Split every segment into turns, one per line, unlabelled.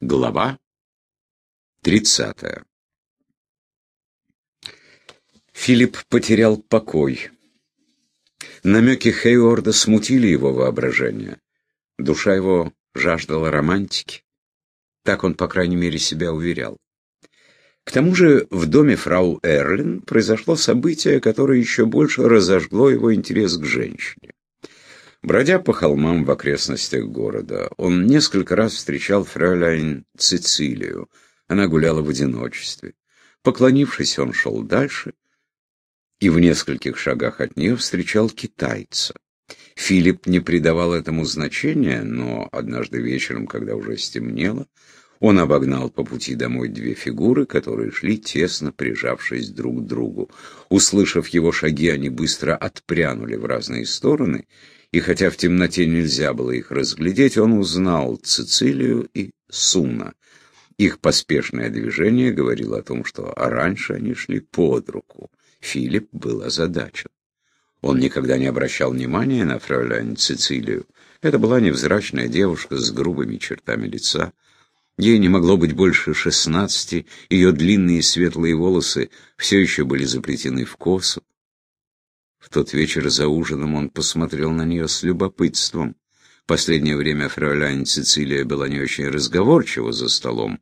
Глава 30 Филипп потерял покой. Намеки Хейворда смутили его воображение. Душа его жаждала романтики. Так он, по крайней мере, себя уверял. К тому же в доме фрау Эрлин произошло событие, которое еще больше разожгло его интерес к женщине. Бродя по холмам в окрестностях города, он несколько раз встречал фрауляйн Цицилию. Она гуляла в одиночестве. Поклонившись, он шел дальше и в нескольких шагах от нее встречал китайца. Филипп не придавал этому значения, но однажды вечером, когда уже стемнело, он обогнал по пути домой две фигуры, которые шли тесно прижавшись друг к другу. Услышав его шаги, они быстро отпрянули в разные стороны, и хотя в темноте нельзя было их разглядеть, он узнал Цицилию и Суна. Их поспешное движение говорило о том, что раньше они шли под руку. Филипп был озадачен. Он никогда не обращал внимания на фрауляйн Цицилию. Это была невзрачная девушка с грубыми чертами лица. Ей не могло быть больше шестнадцати, ее длинные светлые волосы все еще были заплетены в косу. Тот вечер за ужином он посмотрел на нее с любопытством. Последнее время фрауляйн Цицилия была не очень разговорчива за столом,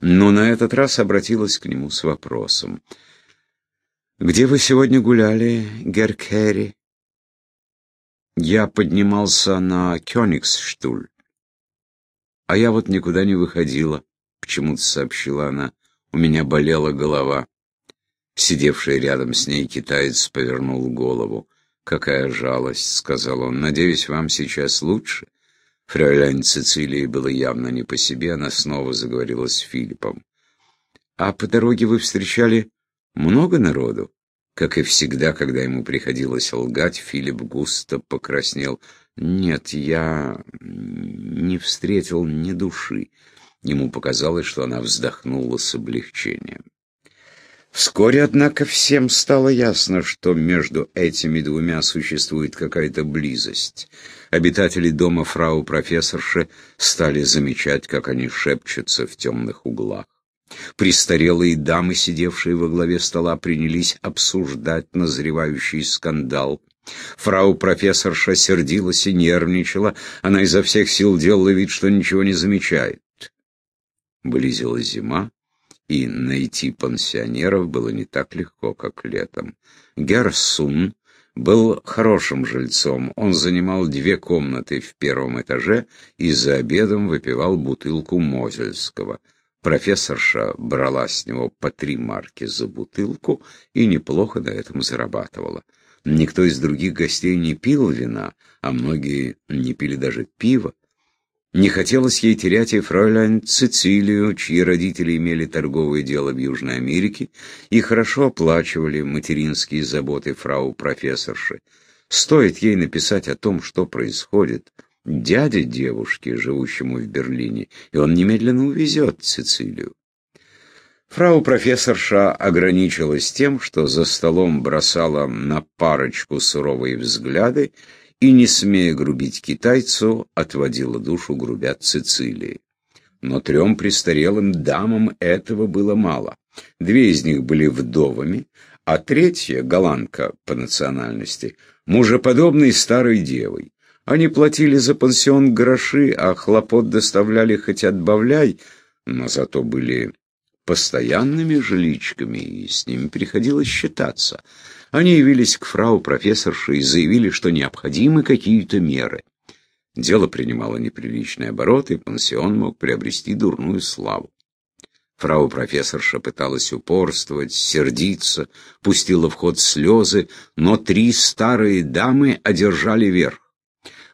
но на этот раз обратилась к нему с вопросом. «Где вы сегодня гуляли, Геркерри?» «Я поднимался на Кёнигсштуль. А я вот никуда не выходила», — почему-то сообщила она. «У меня болела голова». Сидевший рядом с ней китаец повернул голову. «Какая жалость», — сказал он. «Надеюсь, вам сейчас лучше?» Фрауляйн Цицилии было явно не по себе, она снова заговорила с Филиппом. «А по дороге вы встречали много народу?» Как и всегда, когда ему приходилось лгать, Филипп густо покраснел. «Нет, я не встретил ни души». Ему показалось, что она вздохнула с облегчением. Вскоре, однако, всем стало ясно, что между этими двумя существует какая-то близость. Обитатели дома фрау профессорши стали замечать, как они шепчутся в темных углах. Престарелые дамы, сидевшие во главе стола, принялись обсуждать назревающий скандал. Фрау профессорша сердилась и нервничала, она изо всех сил делала вид, что ничего не замечает. Близила зима, и найти пансионеров было не так легко, как летом. Герсун был хорошим жильцом. Он занимал две комнаты в первом этаже и за обедом выпивал бутылку Мозельского. Профессорша брала с него по три марки за бутылку и неплохо на этом зарабатывала. Никто из других гостей не пил вина, а многие не пили даже пива. Не хотелось ей терять и фройлян Цицилию, чьи родители имели торговое дело в Южной Америке и хорошо оплачивали материнские заботы фрау профессорши. Стоит ей написать о том, что происходит, дяде девушки, живущему в Берлине, и он немедленно увезет Цицилию. Фрау профессорша ограничилась тем, что за столом бросала на парочку суровые взгляды и, не смея грубить китайцу, отводила душу грубят Цицилии. Но трем престарелым дамам этого было мало. Две из них были вдовами, а третья, голландка по национальности, мужеподобной старой девой. Они платили за пансион гроши, а хлопот доставляли хоть отбавляй, но зато были постоянными жиличками, и с ними приходилось считаться. Они явились к фрау профессорше и заявили, что необходимы какие-то меры. Дело принимало неприличный оборот, и пансион мог приобрести дурную славу. Фрау профессорша пыталась упорствовать, сердиться, пустила в ход слезы, но три старые дамы одержали верх.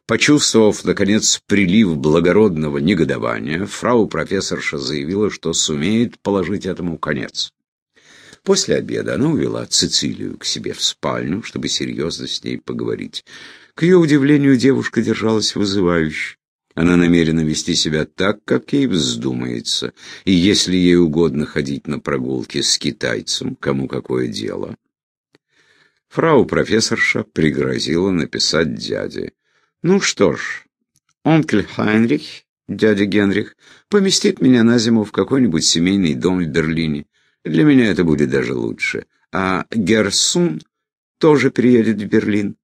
Почувствовав, наконец, прилив благородного негодования, фрау профессорша заявила, что сумеет положить этому конец. После обеда она увела Цицилию к себе в спальню, чтобы серьезно с ней поговорить. К ее удивлению, девушка держалась вызывающе. Она намерена вести себя так, как ей вздумается, и если ей угодно ходить на прогулки с китайцем, кому какое дело. Фрау профессорша пригрозила написать дяде. «Ну что ж, онкель Хайнрих, дядя Генрих, поместит меня на зиму в какой-нибудь семейный дом в Берлине. Для меня это будет даже лучше. А Герсун тоже приедет в Берлин.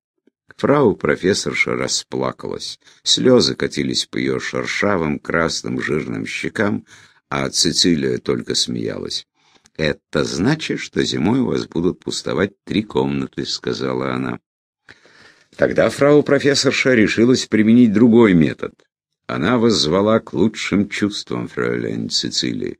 Фрау профессорша расплакалась. Слезы катились по ее шершавым, красным, жирным щекам, а Цицилия только смеялась. «Это значит, что зимой у вас будут пустовать три комнаты», — сказала она. Тогда фрау профессорша решилась применить другой метод. Она воззвала к лучшим чувствам фройляйн Цицилии.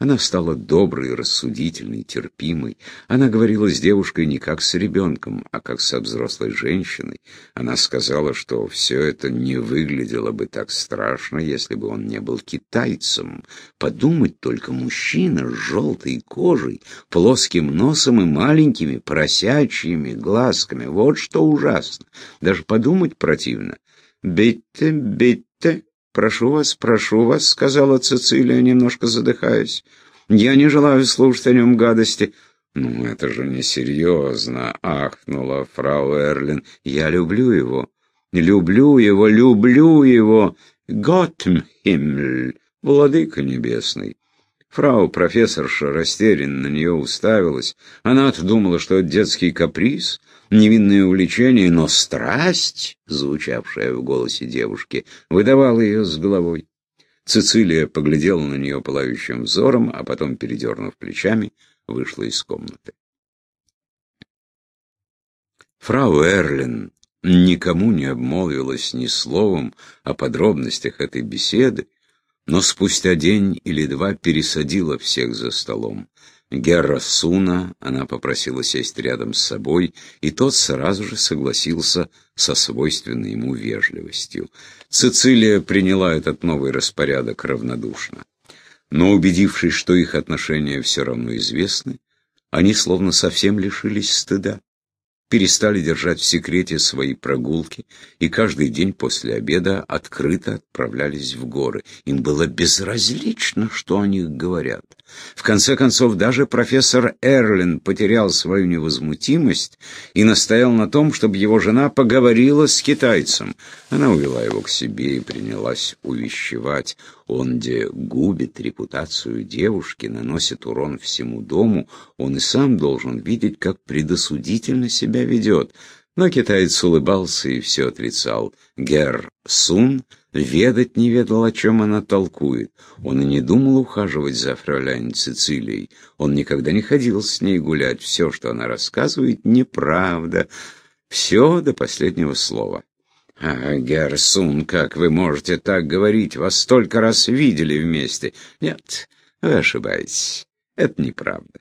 Она стала доброй, рассудительной, терпимой. Она говорила с девушкой не как с ребенком, а как со взрослой женщиной. Она сказала, что все это не выглядело бы так страшно, если бы он не был китайцем. Подумать только, мужчина с желтой кожей, плоским носом и маленькими поросячьими глазками. Вот что ужасно. Даже подумать противно. «Битте, битте», «Прошу вас, прошу вас», — сказала Цицилия, немножко задыхаясь. «Я не желаю слушать о нем гадости». «Ну, это же несерьезно», — ахнула фрау Эрлин. «Я люблю его. Люблю его, люблю его. Готмхиммель, владыка небесный». Фрау профессорша растерянно на нее уставилась. Она-то думала, что это детский каприз, невинное увлечение, но страсть, звучавшая в голосе девушки, выдавала ее с головой. Цицилия поглядела на нее пылающим взором, а потом, передернув плечами, вышла из комнаты. Фрау Эрлин никому не обмолвилась ни словом о подробностях этой беседы, но спустя день или два пересадила всех за столом. Герра Суна она попросила сесть рядом с собой, и тот сразу же согласился со свойственной ему вежливостью. Цицилия приняла этот новый распорядок равнодушно. Но убедившись, что их отношения все равно известны, они словно совсем лишились стыда перестали держать в секрете свои прогулки и каждый день после обеда открыто отправлялись в горы. Им было безразлично, что о них говорят. В конце концов, даже профессор Эрлин потерял свою невозмутимость и настоял на том, чтобы его жена поговорила с китайцем. Она увела его к себе и принялась увещевать. Он где губит репутацию девушки, наносит урон всему дому, он и сам должен видеть, как предосудительно себя ведет. Но китаец улыбался и все отрицал. Гер Сун ведать не ведал, о чем она толкует. Он и не думал ухаживать за фрауляйн Цицилией. Он никогда не ходил с ней гулять. Все, что она рассказывает, неправда. Все до последнего слова. «А, Герсун, как вы можете так говорить? Вас столько раз видели вместе!» «Нет, вы ошибаетесь. Это неправда».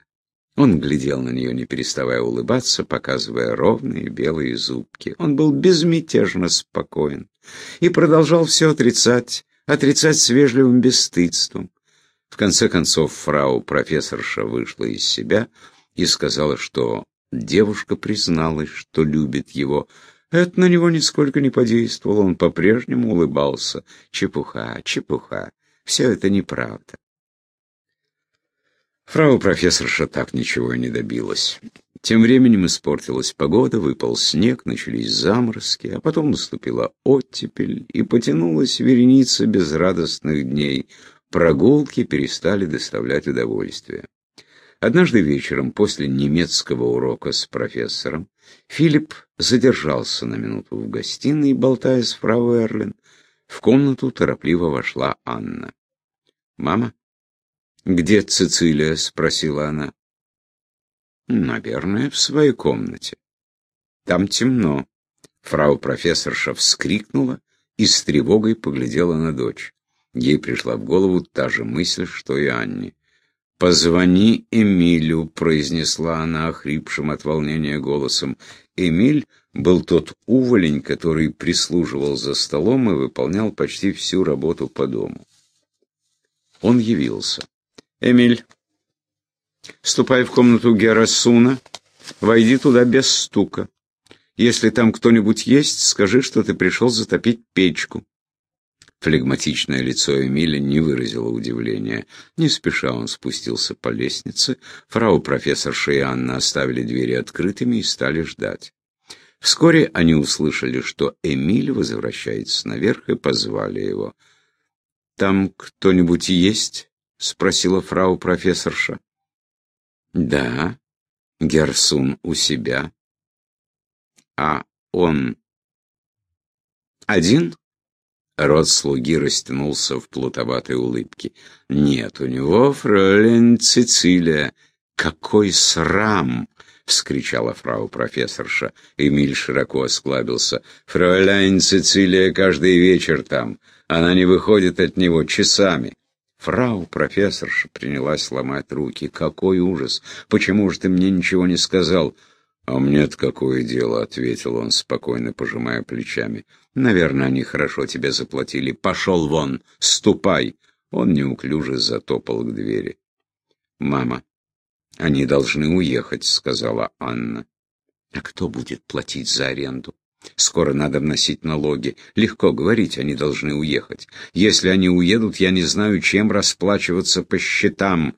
Он глядел на нее, не переставая улыбаться, показывая ровные белые зубки. Он был безмятежно спокоен и продолжал все отрицать, отрицать с вежливым бесстыдством. В конце концов, фрау профессорша вышла из себя и сказала, что девушка призналась, что любит его, это на него нисколько не подействовало, он по-прежнему улыбался. Чепуха, чепуха, все это неправда. Фрау профессорша так ничего и не добилась. Тем временем испортилась погода, выпал снег, начались заморозки, а потом наступила оттепель, и потянулась вереница безрадостных дней. Прогулки перестали доставлять удовольствие. Однажды вечером, после немецкого урока с профессором, Филипп задержался на минуту в гостиной, болтая с фрау Эрлин. В комнату торопливо вошла Анна. «Мама?» «Где Цицилия?» — спросила она. «Наверное, в своей комнате. Там темно». Фрау профессорша вскрикнула и с тревогой поглядела на дочь. Ей пришла в голову та же мысль, что и Анне. «Позвони Эмилю», — произнесла она охрипшим от волнения голосом. Эмиль был тот уволень, который прислуживал за столом и выполнял почти всю работу по дому. Он явился. «Эмиль, ступай в комнату Герасуна, войди туда без стука. Если там кто-нибудь есть, скажи, что ты пришел затопить печку». Флегматичное лицо Эмиля не выразило удивления. Не спеша он спустился по лестнице. Фрау профессорша и Анна оставили двери открытыми и стали ждать. Вскоре они услышали, что Эмиль возвращается наверх и позвали его. «Там кто-нибудь есть?» — спросила фрау профессорша. «Да, Герсун у себя». «А он один?» Рот слуги растянулся в плутоватой улыбке. «Нет, у него фролин Цицилия. Какой срам!» — вскричала фрау профессорша. Эмиль широко осклабился. «Фрауляйн Цицилия каждый вечер там. Она не выходит от него часами». Фрау профессорша принялась ломать руки. «Какой ужас! Почему же ты мне ничего не сказал?» «А мне-то какое дело?» — ответил он, спокойно пожимая плечами. «Наверное, они хорошо тебе заплатили. Пошел вон! Ступай!» Он неуклюже затопал к двери. «Мама, они должны уехать», — сказала Анна. «А кто будет платить за аренду? Скоро надо вносить налоги. Легко говорить, они должны уехать. Если они уедут, я не знаю, чем расплачиваться по счетам».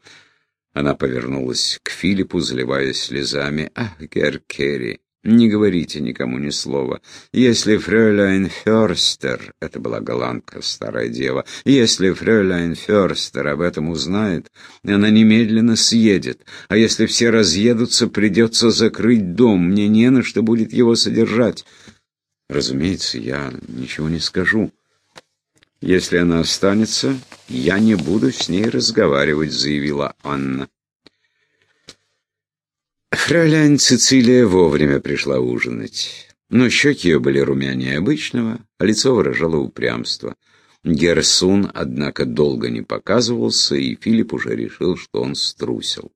Она повернулась к Филиппу, заливаясь слезами. «Ах, Герр Керри, не говорите никому ни слова. Если фрёляйн Фёрстер, это была голландка, старая дева, если фрёляйн Фёрстер об этом узнает, она немедленно съедет. А если все разъедутся, придется закрыть дом, мне не на что будет его содержать». «Разумеется, я ничего не скажу». «Если она останется, я не буду с ней разговаривать», — заявила Анна. Фрауляйн Цицилия вовремя пришла ужинать. Но щеки ее были румянее обычного, а лицо выражало упрямство. Герсун, однако, долго не показывался, и Филипп уже решил, что он струсил.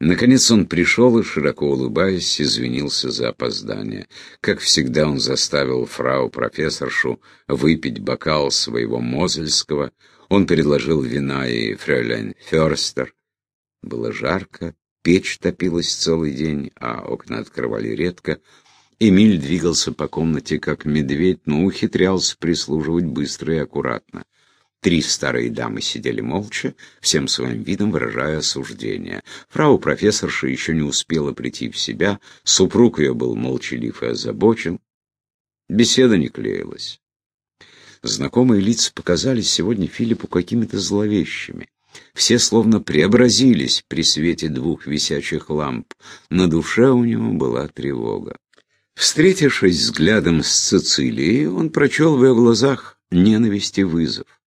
Наконец он пришел и, широко улыбаясь, извинился за опоздание. Как всегда, он заставил фрау-профессоршу выпить бокал своего мозельского. Он предложил вина и фрейлен Ферстер. Было жарко, печь топилась целый день, а окна открывали редко. Эмиль двигался по комнате как медведь, но ухитрялся прислуживать быстро и аккуратно. Три старые дамы сидели молча, всем своим видом выражая осуждение. Фрау профессорша еще не успела прийти в себя, супруг ее был молчалив и озабочен. Беседа не клеилась. Знакомые лица показались сегодня Филиппу какими-то зловещими. Все словно преобразились при свете двух висячих ламп. На душе у него была тревога. Встретившись взглядом с Цицилией, он прочел в ее глазах ненависть и вызов.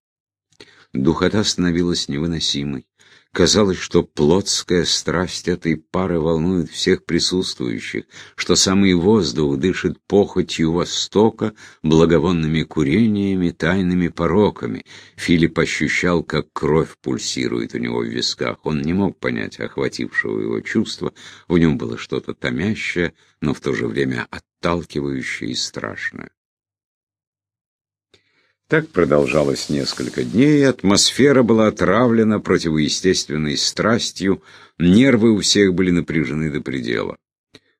Духота становилась невыносимой. Казалось, что плотская страсть этой пары волнует всех присутствующих, что самый воздух дышит похотью Востока, благовонными курениями, тайными пороками. Филипп ощущал, как кровь пульсирует у него в висках. Он не мог понять охватившего его чувства. В нем было что-то томящее, но в то же время отталкивающее и страшное. Так продолжалось несколько дней, атмосфера была отравлена противоестественной страстью, нервы у всех были напряжены до предела.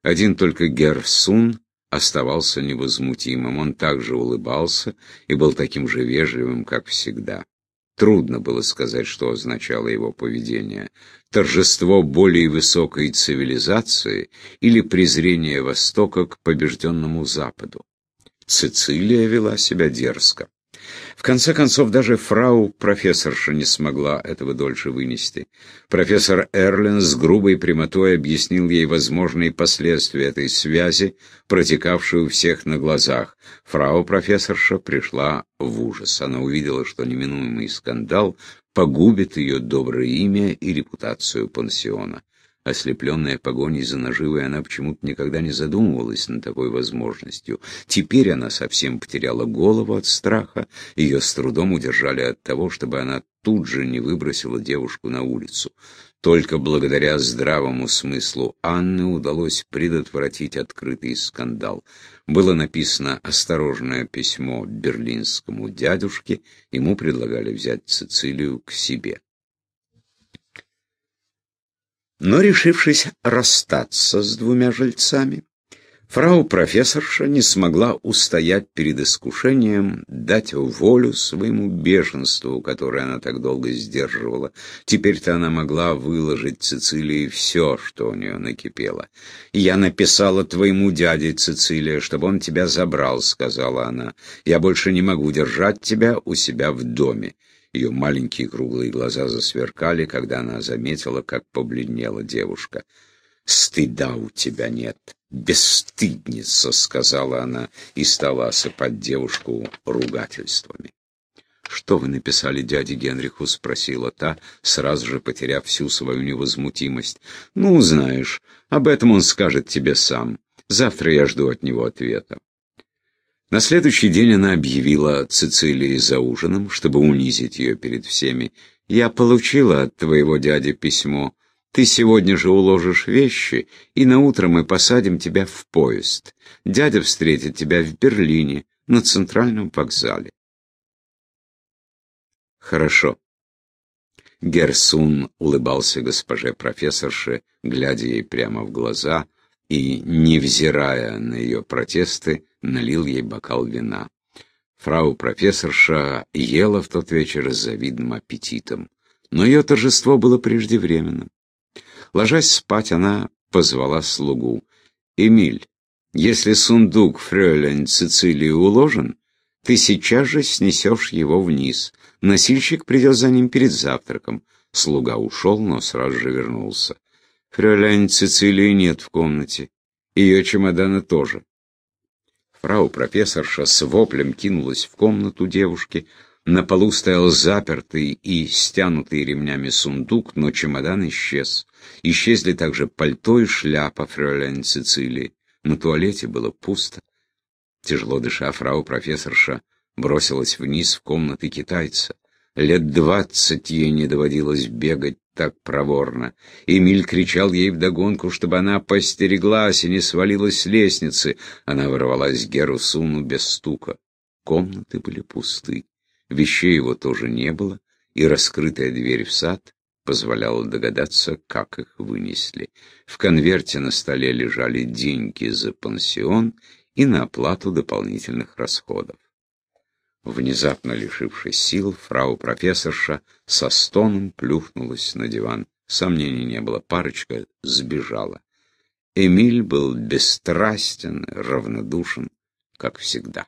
Один только Герсун оставался невозмутимым, он также улыбался и был таким же вежливым, как всегда. Трудно было сказать, что означало его поведение. Торжество более высокой цивилизации или презрение Востока к побежденному Западу. Цицилия вела себя дерзко. В конце концов, даже фрау-профессорша не смогла этого дольше вынести. Профессор Эрлин с грубой прямотой объяснил ей возможные последствия этой связи, протекавшей у всех на глазах. Фрау-профессорша пришла в ужас. Она увидела, что неминуемый скандал погубит ее доброе имя и репутацию пансиона. Ослепленная погоней за наживой, она почему-то никогда не задумывалась над такой возможностью. Теперь она совсем потеряла голову от страха, ее с трудом удержали от того, чтобы она тут же не выбросила девушку на улицу. Только благодаря здравому смыслу Анны удалось предотвратить открытый скандал. Было написано осторожное письмо берлинскому дядюшке, ему предлагали взять Цицилию к себе. Но, решившись расстаться с двумя жильцами, фрау-профессорша не смогла устоять перед искушением дать волю своему бешенству, которое она так долго сдерживала. Теперь-то она могла выложить Цицилии все, что у нее накипело. «Я написала твоему дяде, Цицилия, чтобы он тебя забрал», — сказала она. «Я больше не могу держать тебя у себя в доме. Ее маленькие круглые глаза засверкали, когда она заметила, как побледнела девушка. «Стыда у тебя нет, бесстыдница!» — сказала она и стала осыпать девушку ругательствами. «Что вы написали дяде Генриху?» — спросила та, сразу же потеряв всю свою невозмутимость. «Ну, знаешь, об этом он скажет тебе сам. Завтра я жду от него ответа». На следующий день она объявила Цицилии за ужином, чтобы унизить ее перед всеми. «Я получила от твоего дяди письмо. Ты сегодня же уложишь вещи, и на утро мы посадим тебя в поезд. Дядя встретит тебя в Берлине, на центральном вокзале». «Хорошо». Герсун улыбался госпоже профессорше, глядя ей прямо в глаза и, невзирая на ее протесты, налил ей бокал вина. Фрау-профессорша ела в тот вечер с завидным аппетитом, но ее торжество было преждевременным. Ложась спать, она позвала слугу. «Эмиль, если сундук фрёлень Цицилии уложен, ты сейчас же снесешь его вниз. Носильщик придет за ним перед завтраком». Слуга ушел, но сразу же вернулся. Фрёлень Цицилии нет в комнате. Ее чемоданы тоже. Фрау-профессорша с воплем кинулась в комнату девушки. На полу стоял запертый и стянутый ремнями сундук, но чемодан исчез. Исчезли также пальто и шляпа фролен Цицилии. На туалете было пусто. Тяжело дыша, фрау-профессорша бросилась вниз в комнаты китайца. Лет двадцать ей не доводилось бегать так проворно. Эмиль кричал ей вдогонку, чтобы она постереглась и не свалилась с лестницы. Она ворвалась к Герусуну без стука. Комнаты были пусты. Вещей его тоже не было, и раскрытая дверь в сад позволяла догадаться, как их вынесли. В конверте на столе лежали деньги за пансион и на оплату дополнительных расходов. Внезапно лишившись сил, фрау-профессорша со стоном плюхнулась на диван. Сомнений не было, парочка сбежала. Эмиль был бесстрастен, равнодушен, как всегда.